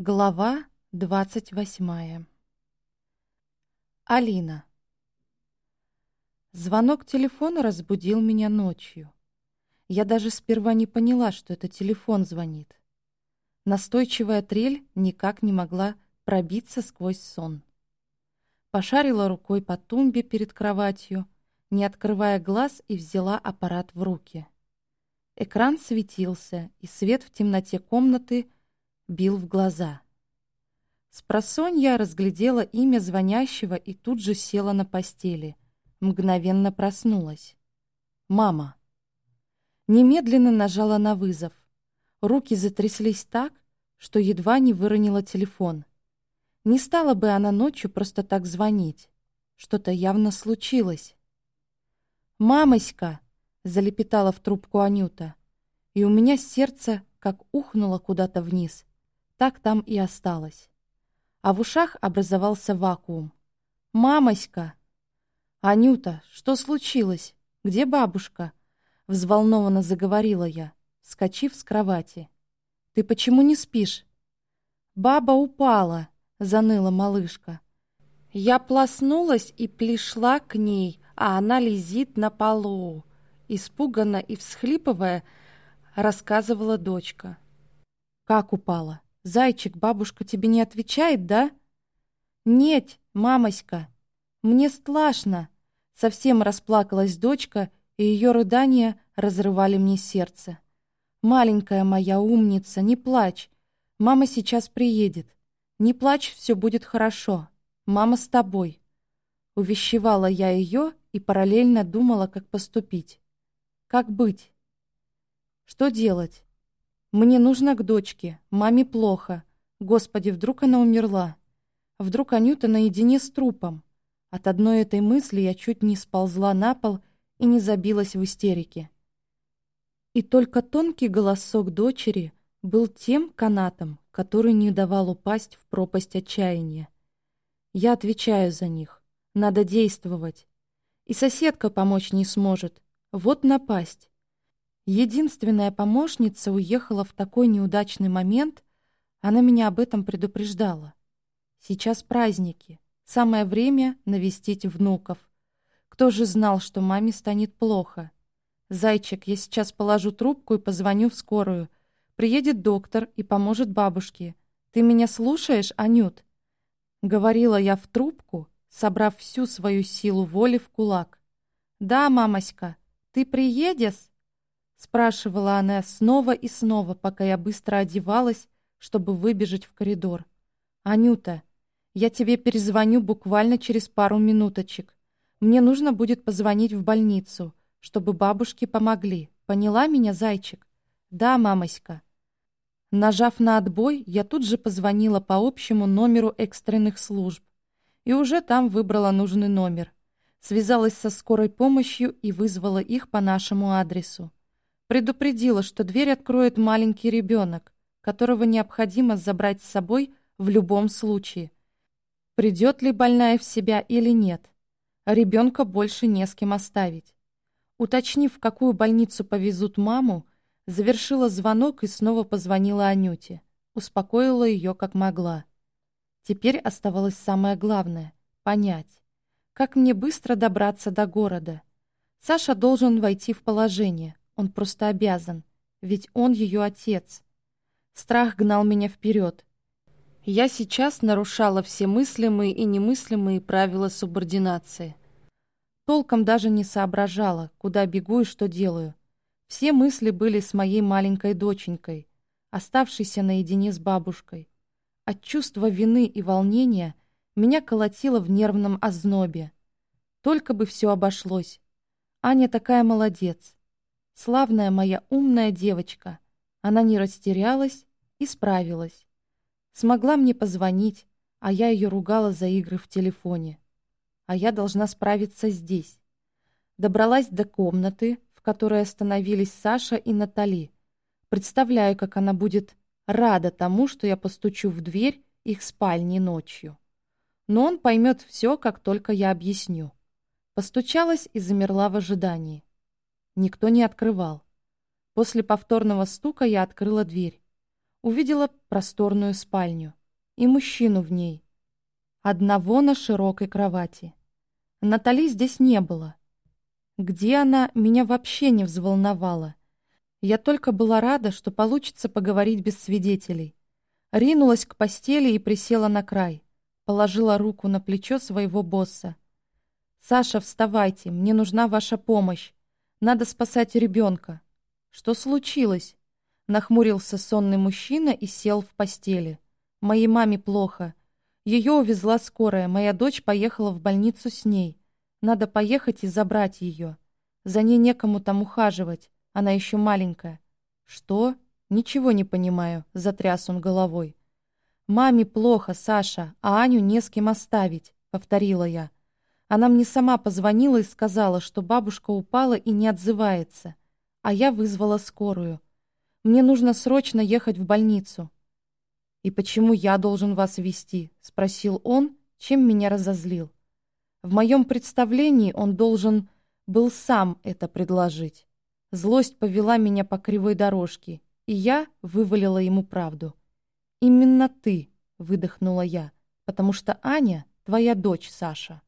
Глава двадцать восьмая Алина Звонок телефона разбудил меня ночью. Я даже сперва не поняла, что это телефон звонит. Настойчивая трель никак не могла пробиться сквозь сон. Пошарила рукой по тумбе перед кроватью, не открывая глаз, и взяла аппарат в руки. Экран светился, и свет в темноте комнаты — бил в глаза. Спросонья разглядела имя звонящего и тут же села на постели. Мгновенно проснулась. «Мама». Немедленно нажала на вызов. Руки затряслись так, что едва не выронила телефон. Не стала бы она ночью просто так звонить. Что-то явно случилось. «Мамоська!» — залепетала в трубку Анюта. И у меня сердце как ухнуло куда-то вниз так там и осталось. А в ушах образовался вакуум. «Мамоська!» «Анюта, что случилось? Где бабушка?» Взволнованно заговорила я, вскочив с кровати. «Ты почему не спишь?» «Баба упала», — заныла малышка. Я плоснулась и пришла к ней, а она лезит на полу. Испуганно и всхлипывая, рассказывала дочка. «Как упала?» «Зайчик, бабушка тебе не отвечает, да?» «Нет, мамоська, мне страшно!» Совсем расплакалась дочка, и ее рыдания разрывали мне сердце. «Маленькая моя умница, не плачь. Мама сейчас приедет. Не плачь, все будет хорошо. Мама с тобой». Увещевала я ее и параллельно думала, как поступить. Как быть? Что делать? Мне нужно к дочке, маме плохо. Господи, вдруг она умерла? Вдруг Анюта наедине с трупом? От одной этой мысли я чуть не сползла на пол и не забилась в истерике. И только тонкий голосок дочери был тем канатом, который не давал упасть в пропасть отчаяния. Я отвечаю за них. Надо действовать. И соседка помочь не сможет. Вот напасть. Единственная помощница уехала в такой неудачный момент, она меня об этом предупреждала. Сейчас праздники, самое время навестить внуков. Кто же знал, что маме станет плохо? Зайчик, я сейчас положу трубку и позвоню в скорую. Приедет доктор и поможет бабушке. Ты меня слушаешь, Анют? Говорила я в трубку, собрав всю свою силу воли в кулак. Да, мамоська, ты приедешь? Спрашивала она снова и снова, пока я быстро одевалась, чтобы выбежать в коридор. «Анюта, я тебе перезвоню буквально через пару минуточек. Мне нужно будет позвонить в больницу, чтобы бабушке помогли. Поняла меня, зайчик?» «Да, мамоська». Нажав на отбой, я тут же позвонила по общему номеру экстренных служб и уже там выбрала нужный номер. Связалась со скорой помощью и вызвала их по нашему адресу. Предупредила, что дверь откроет маленький ребенок, которого необходимо забрать с собой в любом случае. Придет ли больная в себя или нет. Ребенка больше не с кем оставить. Уточнив, в какую больницу повезут маму, завершила звонок и снова позвонила Анюте. Успокоила ее как могла. Теперь оставалось самое главное — понять, как мне быстро добраться до города. Саша должен войти в положение. Он просто обязан, ведь он ее отец. Страх гнал меня вперед. Я сейчас нарушала все мыслимые и немыслимые правила субординации. Толком даже не соображала, куда бегу и что делаю. Все мысли были с моей маленькой доченькой, оставшейся наедине с бабушкой. От чувства вины и волнения меня колотило в нервном ознобе. Только бы все обошлось. Аня такая молодец. Славная моя умная девочка. Она не растерялась и справилась. Смогла мне позвонить, а я ее ругала за игры в телефоне. А я должна справиться здесь. Добралась до комнаты, в которой остановились Саша и Натали. Представляю, как она будет рада тому, что я постучу в дверь их спальни ночью. Но он поймет все, как только я объясню. Постучалась и замерла в ожидании. Никто не открывал. После повторного стука я открыла дверь. увидела просторную спальню и мужчину в ней. Одного на широкой кровати. Натали здесь не было. Где она, меня вообще не взволновала. Я только была рада, что получится поговорить без свидетелей. Ринулась к постели и присела на край. Положила руку на плечо своего босса. «Саша, вставайте, мне нужна ваша помощь. Надо спасать ребенка». «Что случилось?» Нахмурился сонный мужчина и сел в постели. «Моей маме плохо. Ее увезла скорая, моя дочь поехала в больницу с ней. Надо поехать и забрать ее. За ней некому там ухаживать. Она еще маленькая. Что? Ничего не понимаю, затряс он головой. Маме плохо, Саша, а Аню не с кем оставить, повторила я. Она мне сама позвонила и сказала, что бабушка упала и не отзывается. А я вызвала скорую. Мне нужно срочно ехать в больницу. «И почему я должен вас вести?» — спросил он, чем меня разозлил. В моем представлении он должен был сам это предложить. Злость повела меня по кривой дорожке, и я вывалила ему правду. «Именно ты», — выдохнула я, «потому что Аня — твоя дочь, Саша».